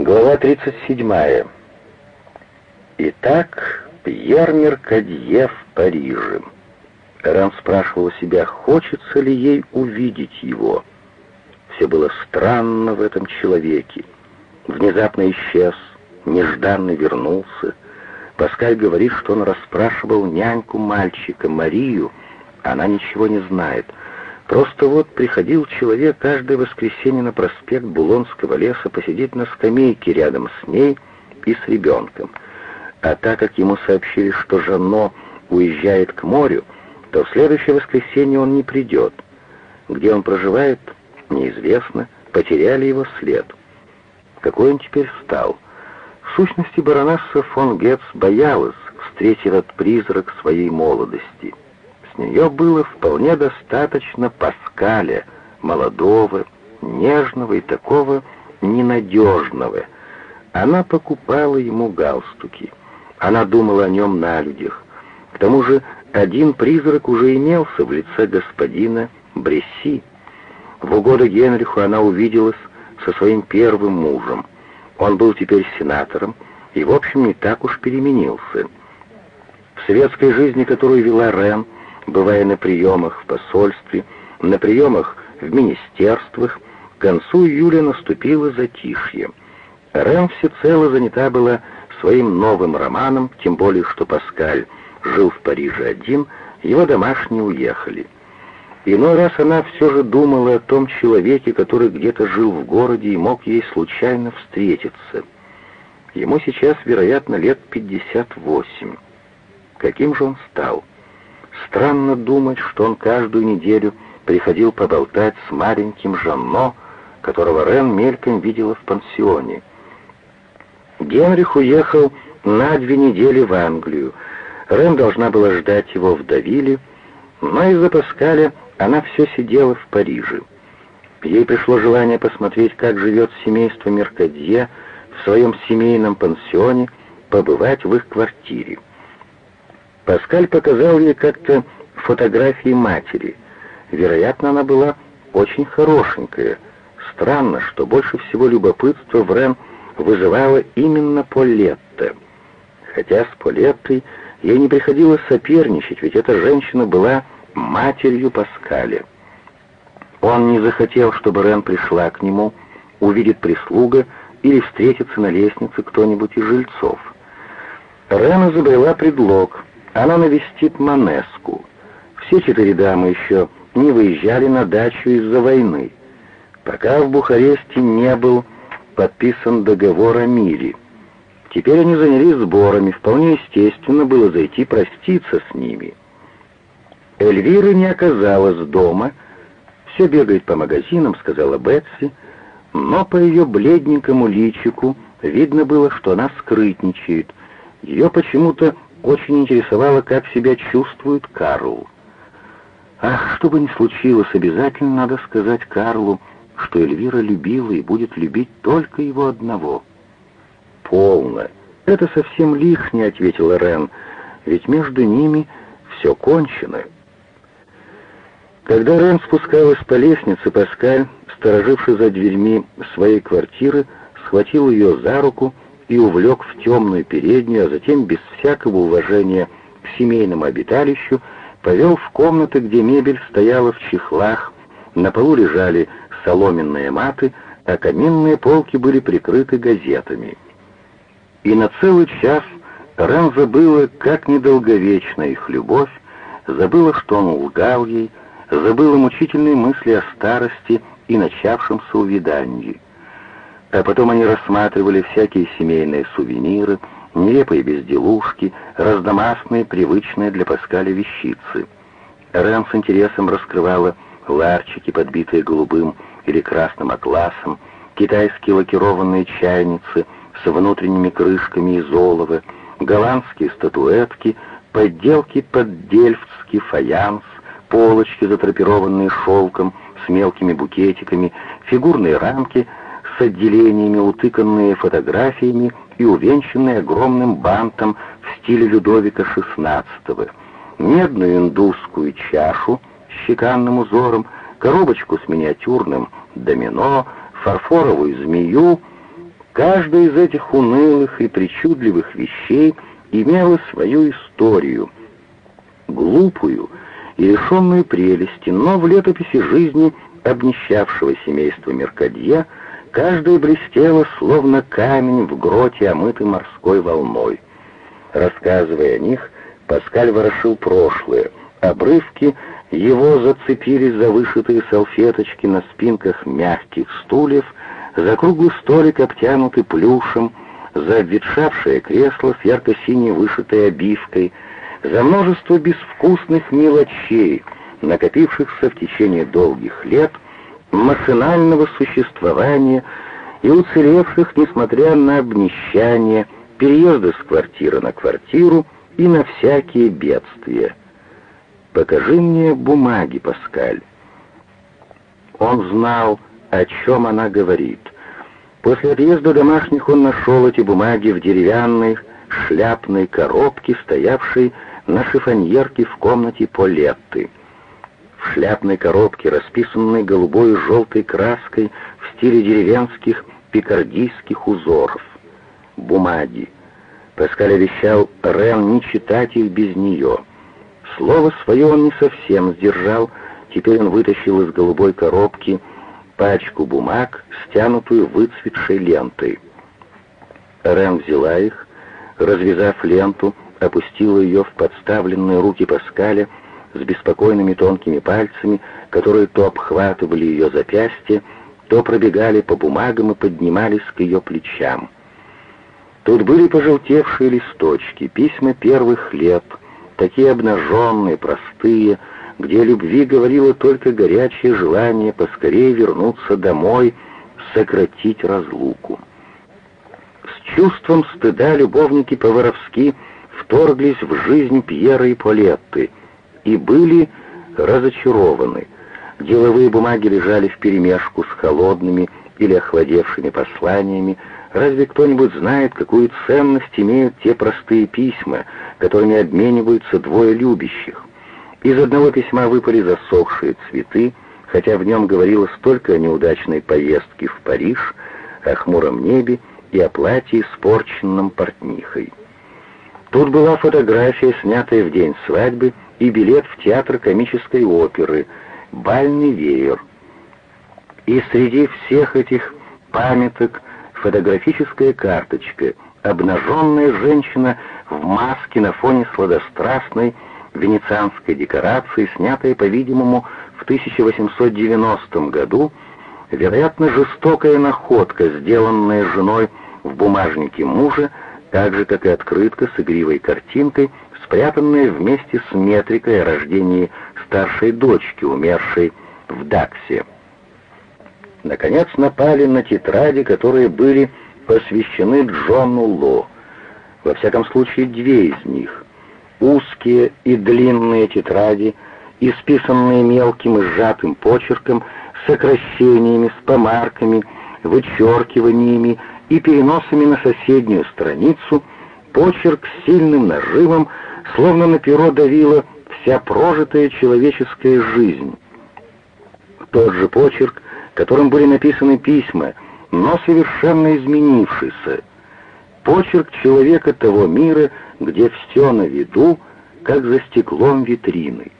Глава 37. Итак, Пьер Меркадье в Париже. Рам спрашивала себя, хочется ли ей увидеть его. Все было странно в этом человеке. Внезапно исчез, нежданно вернулся. Паскаль говорит, что он расспрашивал няньку мальчика, Марию. Она ничего не знает. Просто вот приходил человек каждое воскресенье на проспект Булонского леса посидеть на скамейке рядом с ней и с ребенком. А так как ему сообщили, что Жанно уезжает к морю, то в следующее воскресенье он не придет. Где он проживает, неизвестно, потеряли его след. Какой он теперь стал? В сущности, баронесса фон Гетц боялась встретить этот призрак своей молодости — с нее было вполне достаточно Паскаля, молодого, нежного и такого ненадежного. Она покупала ему галстуки. Она думала о нем на людях. К тому же один призрак уже имелся в лице господина Бресси. В угоду Генриху она увиделась со своим первым мужем. Он был теперь сенатором и, в общем, не так уж переменился. В светской жизни, которую вела Рен, бывая на приемах в посольстве, на приемах в министерствах, к концу июля наступило затишье. Рен всецело занята была своим новым романом, тем более что Паскаль жил в Париже один, его домашние уехали. Иной раз она все же думала о том человеке, который где-то жил в городе и мог ей случайно встретиться. Ему сейчас, вероятно, лет 58. Каким же он стал? Странно думать, что он каждую неделю приходил поболтать с маленьким Жанно, которого Рен мельком видела в пансионе. Генрих уехал на две недели в Англию. Рен должна была ждать его в Давиле, но из-за Паскаля она все сидела в Париже. Ей пришло желание посмотреть, как живет семейство Меркадье в своем семейном пансионе, побывать в их квартире. Паскаль показал ей как-то фотографии матери. Вероятно, она была очень хорошенькая. Странно, что больше всего любопытства Рен вызывала именно Полетта. Хотя с Полеттой ей не приходилось соперничать, ведь эта женщина была матерью Паскаля. Он не захотел, чтобы Рен пришла к нему, увидит прислуга или встретится на лестнице кто-нибудь из жильцов. Рен изобрела предлог — она навестит Манеску. Все четыре дамы еще не выезжали на дачу из-за войны, пока в Бухаресте не был подписан договор о мире. Теперь они занялись сборами, вполне естественно было зайти проститься с ними. Эльвира не оказалась дома, все бегает по магазинам, сказала Бетси, но по ее бледненькому личику видно было, что она скрытничает. Ее почему-то очень интересовало, как себя чувствует Карл. Ах, что бы ни случилось, обязательно надо сказать Карлу, что Эльвира любила и будет любить только его одного. «Полно. Это совсем лишнее», — ответила Рен, — «ведь между ними все кончено». Когда Рен спускалась по лестнице, Паскаль, стороживший за дверьми своей квартиры, схватил ее за руку и увлек в темную переднюю, а затем без всякого уважения к семейному обиталищу повел в комнаты, где мебель стояла в чехлах, на полу лежали соломенные маты, а каминные полки были прикрыты газетами. И на целый час Рен забыла, как недолговечна их любовь, забыла, что он лгал ей, забыла мучительные мысли о старости и начавшемся увядании. А потом они рассматривали всякие семейные сувениры, нелепые безделушки, раздомастные, привычные для Паскаля вещицы. Рен с интересом раскрывала ларчики, подбитые голубым или красным атласом, китайские лакированные чайницы с внутренними крышками из олова, голландские статуэтки, подделки под дельфтский фаянс, полочки, затрапированные шелком с мелкими букетиками, фигурные рамки — с отделениями, утыканные фотографиями и увенчанные огромным бантом в стиле Людовика XVI, медную индусскую чашу с чеканным узором, коробочку с миниатюрным домино, фарфоровую змею, Каждая из этих унылых и причудливых вещей имела свою историю, глупую и лишенную прелести, но в летописи жизни обнищавшего семейства Меркадье каждая блестела, словно камень в гроте, омытый морской волной. Рассказывая о них, Паскаль ворошил прошлое, обрывки его зацепились за вышитые салфеточки на спинках мягких стульев, за круглый столик, обтянутый плюшем, за обветшавшее кресло с ярко-синей вышитой обивкой, за множество безвкусных мелочей, накопившихся в течение долгих лет машинального существования и уцелевших, несмотря на обнищание, переезды с квартиры на квартиру и на всякие бедствия. «Покажи мне бумаги, Паскаль». Он знал, о чем она говорит. После отъезда домашних он нашел эти бумаги в деревянной шляпной коробке, стоявшей на шифоньерке в комнате Полетты. Шляпной коробке, расписанной голубой и желтой краской в стиле деревенских пикардийских узоров. Бумаги. Паскаль обещал Рен не читать их без нее — Слово свое он не совсем сдержал, теперь он вытащил из голубой коробки пачку бумаг, стянутую выцветшей лентой. Рен взяла их, развязав ленту, опустила ее в подставленные руки Паскаля с беспокойными тонкими пальцами, которые то обхватывали ее запястье, то пробегали по бумагам и поднимались к ее плечам. Тут были пожелтевшие листочки, письма первых лет — такие обнаженные, простые, где любви говорило только горячее желание поскорее вернуться домой, сократить разлуку. С чувством стыда любовники по-воровски вторглись в жизнь Пьера и Полетты и были разочарованы. Деловые бумаги лежали вперемешку с холодными или охладевшими посланиями, Разве кто-нибудь знает, какую ценность имеют те простые письма, которыми обмениваются двое любящих? Из одного письма выпали засохшие цветы, хотя в нем говорилось столько о неудачной поездке в Париж, о хмуром небе и о платье, испорченном портнихой. Тут была фотография, снятая в день свадьбы, и билет в театр комической оперы, бальный веер. И среди всех этих памяток фотографическая карточка, обнаженная женщина в маске на фоне сладострастной венецианской декорации, снятая, по-видимому, в 1890 году, вероятно, жестокая находка, сделанная женой в бумажнике мужа, так же, как и открытка с игривой картинкой, спрятанная вместе с метрикой о рождении старшей дочки, умершей в Даксе наконец напали на тетради, которые были посвящены Джону Ло. Во всяком случае, две из них. Узкие и длинные тетради, исписанные мелким и сжатым почерком, сокращениями, с помарками, вычеркиваниями и переносами на соседнюю страницу, почерк с сильным нажимом, словно на перо давила вся прожитая человеческая жизнь. Тот же почерк которым были написаны письма, но совершенно изменившийся. Почерк человека того мира, где все на виду, как за стеклом витрины.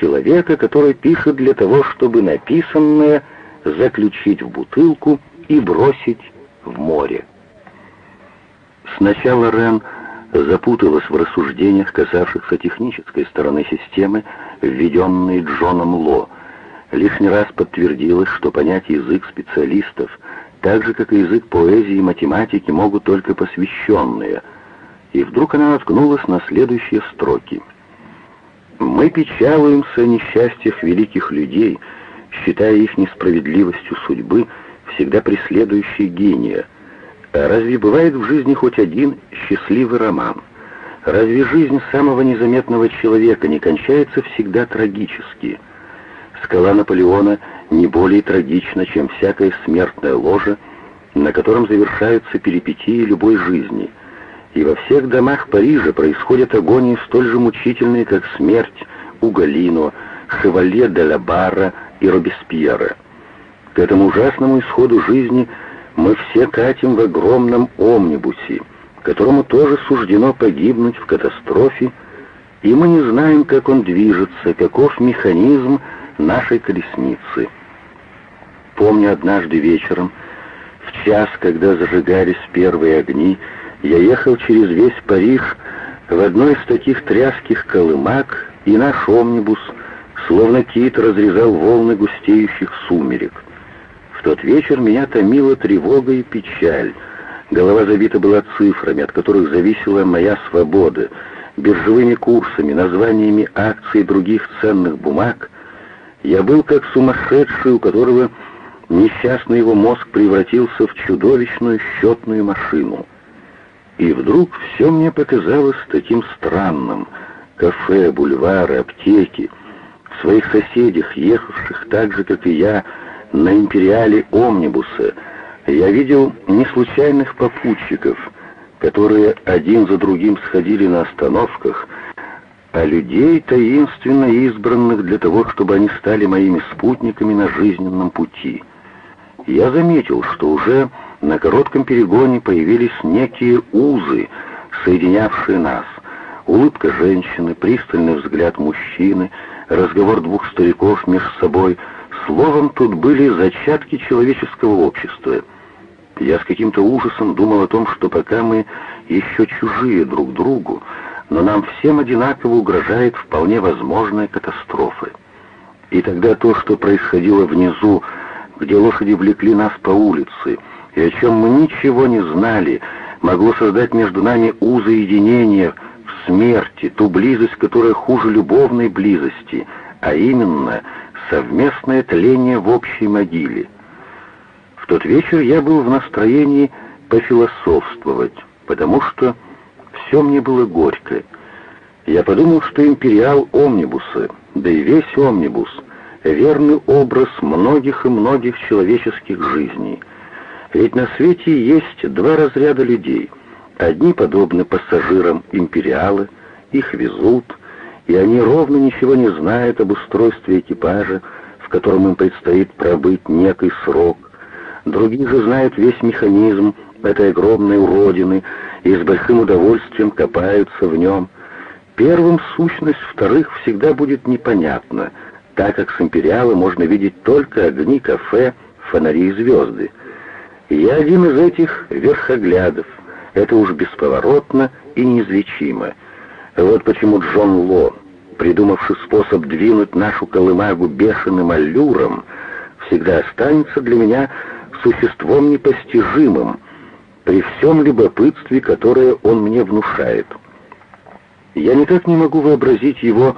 Человека, который пишет для того, чтобы написанное заключить в бутылку и бросить в море. Сначала Рен запуталась в рассуждениях, касавшихся технической стороны системы, введенной Джоном Ло — лишний раз подтвердилось, что понять язык специалистов, так же, как и язык поэзии и математики, могут только посвященные. И вдруг она наткнулась на следующие строки. «Мы печалуемся о несчастьях великих людей, считая их несправедливостью судьбы, всегда преследующей гения. Разве бывает в жизни хоть один счастливый роман? Разве жизнь самого незаметного человека не кончается всегда трагически?» Скала Наполеона не более трагична, чем всякая смертная ложа, на котором завершаются перипетии любой жизни. И во всех домах Парижа происходят агонии столь же мучительные, как смерть у Галино, Шевалье де ла Барра и Робеспьера. К этому ужасному исходу жизни Мы все катим в огромном омнибусе, которому тоже суждено погибнуть в катастрофе, и мы не знаем, как он движется, каков механизм нашей колесницы. Помню однажды вечером, в час, когда зажигались первые огни, я ехал через весь Париж в одной из таких тряских колымак, и наш омнибус, словно кит, разрезал волны густеющих сумерек. Тот вечер меня томила тревога и печаль. Голова забита была цифрами, от которых зависела моя свобода, биржевыми курсами, названиями акций и других ценных бумаг. Я был как сумасшедший, у которого несчастный его мозг превратился в чудовищную счетную машину. И вдруг все мне показалось таким странным. Кафе, бульвары, аптеки, своих соседях, ехавших так же, как и я, на империале омнибуса, я видел не случайных попутчиков, которые один за другим сходили на остановках, а людей, таинственно избранных для того, чтобы они стали моими спутниками на жизненном пути. Я заметил, что уже на коротком перегоне появились некие узы, соединявшие нас. Улыбка женщины, пристальный взгляд мужчины, разговор двух стариков между собой — Словом, тут были зачатки человеческого общества. Я с каким-то ужасом думал о том, что пока мы еще чужие друг другу, но нам всем одинаково угрожает вполне возможная катастрофа. И тогда то, что происходило внизу, где лошади влекли нас по улице, и о чем мы ничего не знали, могло создать между нами узы единения в смерти, ту близость, которая хуже любовной близости, а именно — совместное тление в общей могиле. В тот вечер я был в настроении пофилософствовать, потому что все мне было горько. Я подумал, что империал омнибуса, да и весь омнибус, верный образ многих и многих человеческих жизней. Ведь на свете есть два разряда людей. Одни подобны пассажирам империала, их везут, и они ровно ничего не знают об устройстве экипажа, в котором им предстоит пробыть некий срок. Другие же знают весь механизм этой огромной уродины и с большим удовольствием копаются в нем. Первым сущность вторых всегда будет непонятна, так как с империала можно видеть только огни кафе, фонари и звезды. я один из этих верхоглядов. Это уж бесповоротно и неизлечимо. Вот почему Джон Ло, придумавший способ двинуть нашу колымагу бешеным аллюром, всегда останется для меня существом непостижимым, при всем любопытстве, которое он мне внушает. Я никак не могу вообразить его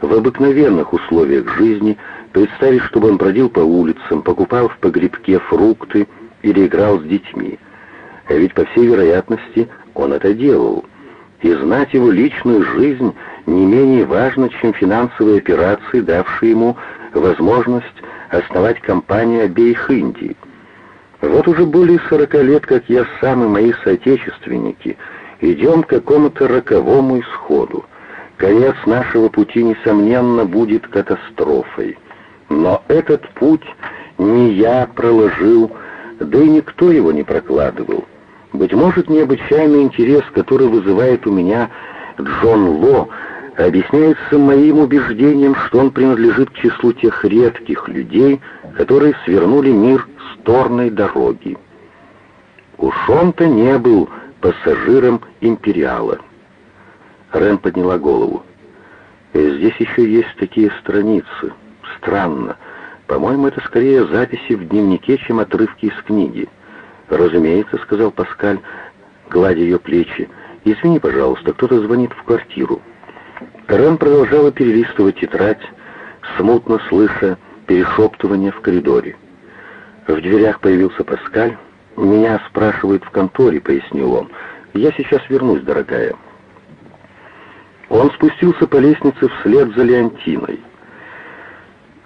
в обыкновенных условиях жизни, представить, чтобы он бродил по улицам, покупал в погребке фрукты или играл с детьми. А ведь, по всей вероятности, он это делал — и знать его личную жизнь не менее важно, чем финансовые операции, давшие ему возможность основать компанию обеих Индий. Вот уже более сорока лет, как я сам и мои соотечественники идем к какому-то роковому исходу. Конец нашего пути, несомненно, будет катастрофой. Но этот путь не я проложил, да и никто его не прокладывал. Быть может, необычайный интерес, который вызывает у меня Джон Ло, объясняется моим убеждением, что он принадлежит к числу тех редких людей, которые свернули мир с торной дороги. Уж он-то не был пассажиром «Империала». Рен подняла голову. «Здесь еще есть такие страницы. Странно. По-моему, это скорее записи в дневнике, чем отрывки из книги». «Разумеется», — сказал Паскаль, гладя ее плечи. «Извини, пожалуйста, кто-то звонит в квартиру». Рен продолжала перелистывать тетрадь, смутно слыша перешептывание в коридоре. В дверях появился Паскаль. «Меня спрашивают в конторе», — пояснил он. «Я сейчас вернусь, дорогая». Он спустился по лестнице вслед за Леонтиной.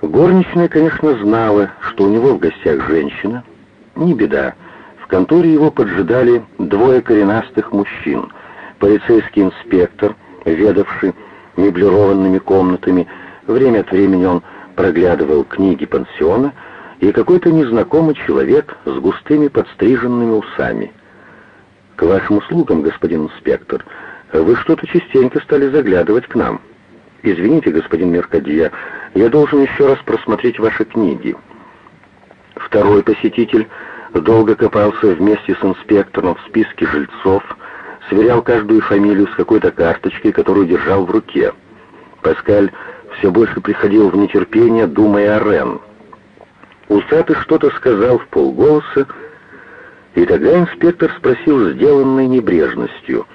Горничная, конечно, знала, что у него в гостях женщина. Не беда конторе его поджидали двое коренастых мужчин. Полицейский инспектор, ведавший меблированными комнатами, время от времени он проглядывал книги пансиона, и какой-то незнакомый человек с густыми подстриженными усами. «К вашим услугам, господин инспектор. Вы что-то частенько стали заглядывать к нам. Извините, господин Меркадье, я должен еще раз просмотреть ваши книги». Второй посетитель долго копался вместе с инспектором в списке жильцов, сверял каждую фамилию с какой-то карточкой, которую держал в руке. Паскаль все больше приходил в нетерпение, думая о Рен. Усатый что-то сказал в полголоса, и тогда инспектор спросил сделанной небрежностью.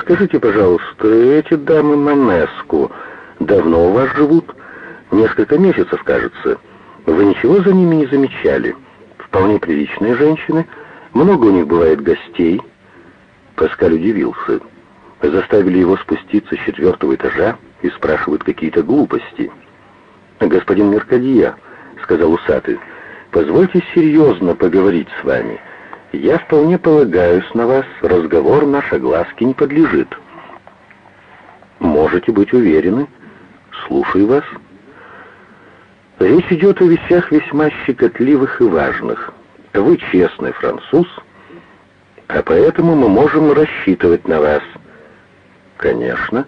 «Скажите, пожалуйста, эти дамы Манеску давно у вас живут? Несколько месяцев, кажется. Вы ничего за ними не замечали? Вполне приличные женщины, много у них бывает гостей». Паскаль удивился. Заставили его спуститься с четвертого этажа и спрашивают какие-то глупости. «Господин Меркадия», — сказал усатый, — «позвольте серьезно поговорить с вами. Я вполне полагаюсь на вас, разговор наш огласке не подлежит». «Можете быть уверены. Слушаю вас». Речь идет о вещах весьма щекотливых и важных. Вы честный француз, а поэтому мы можем рассчитывать на вас. Конечно,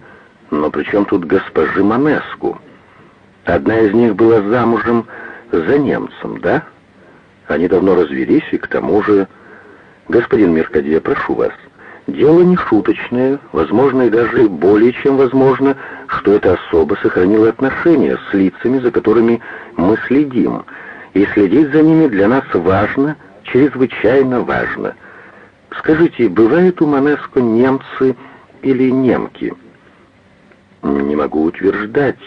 но при чем тут госпожи Манеску? Одна из них была замужем за немцем, да? Они давно развелись, и к тому же... Господин Меркадье, прошу вас, дело не шуточное, возможно, и даже более чем возможно, что эта особа сохранила отношения с лицами, за которыми мы следим, и следить за ними для нас важно, чрезвычайно важно. Скажите, бывают у Манеско немцы или немки?» Не могу утверждать.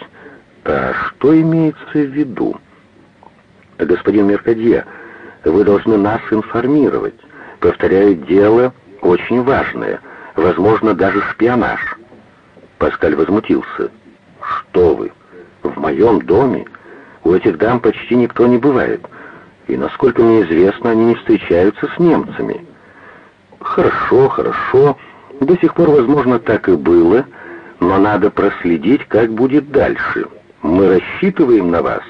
А что имеется в виду? Господин Меркадье, вы должны нас информировать. Повторяю, дело очень важное, возможно, даже шпионаж. Паскаль возмутился. Что вы? В моем доме у этих дам почти никто не бывает. И, насколько мне известно, они не встречаются с немцами. Хорошо, хорошо. До сих пор, возможно, так и было, но надо проследить, как будет дальше. Мы рассчитываем на вас.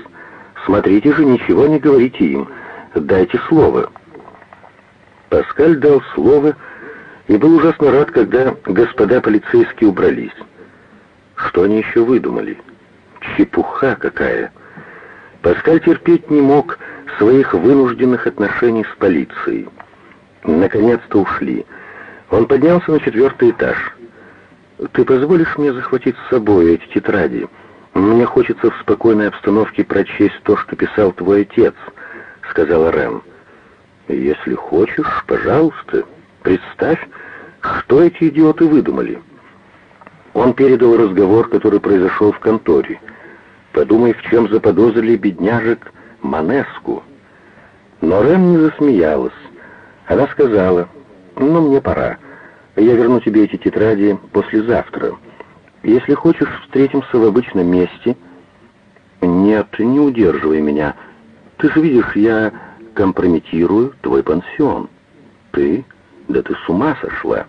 Смотрите же, ничего не говорите им. Дайте слово». Паскаль дал слово и был ужасно рад, когда господа полицейские убрались. Что они еще выдумали? Чепуха какая! Паскаль терпеть не мог своих вынужденных отношений с полицией. Наконец-то ушли. Он поднялся на четвертый этаж. «Ты позволишь мне захватить с собой эти тетради? Мне хочется в спокойной обстановке прочесть то, что писал твой отец», — сказала Рэм. «Если хочешь, пожалуйста, представь, что эти идиоты выдумали». Он передал разговор, который произошел в конторе. Подумай, в чем заподозрили бедняжек Манеску. Но Рэм не засмеялась. Она сказала, «Ну, мне пора. Я верну тебе эти тетради послезавтра. Если хочешь, встретимся в обычном месте. Нет, не удерживай меня. Ты же видишь, я компрометирую твой пансион. Ты? Да ты с ума сошла.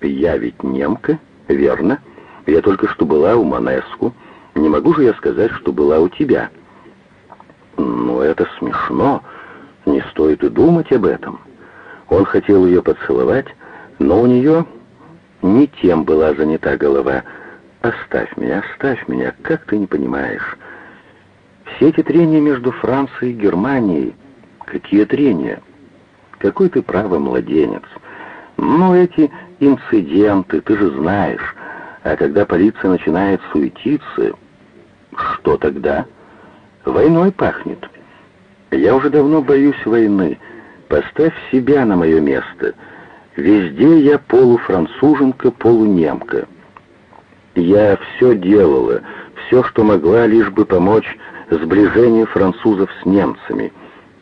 Я ведь немка, верно? Я только что была у Манеску. Не могу же я сказать, что была у тебя. Но это смешно. Не стоит и думать об этом. Он хотел ее поцеловать, но у нее не тем была занята голова. «Оставь меня, оставь меня, как ты не понимаешь?» Все эти трения между Францией и Германией, какие трения? Какой ты право младенец? Ну, эти инциденты, ты же знаешь. А когда полиция начинает суетиться, что тогда? Войной пахнет. Я уже давно боюсь войны. Поставь себя на мое место — Везде я полуфранцуженка, полунемка. Я все делала, все, что могла, лишь бы помочь сближению французов с немцами.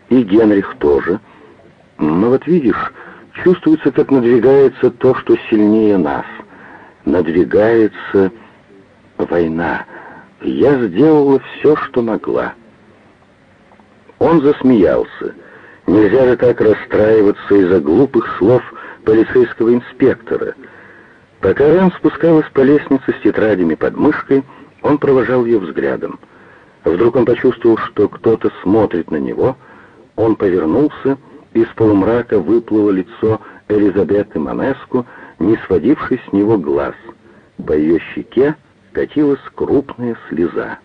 И Генрих тоже. Но вот видишь, чувствуется, как надвигается то, что сильнее нас. Надвигается война. Я сделала все, что могла. Он засмеялся. Нельзя же так расстраиваться из-за глупых слов полицейского инспектора. Пока Рэм спускалась по лестнице с тетрадями под мышкой, он провожал ее взглядом. Вдруг он почувствовал, что кто-то смотрит на него. Он повернулся, из полумрака выплыло лицо Элизабеты Манеску, не сводивший с него глаз. По ее щеке катилась крупная слеза.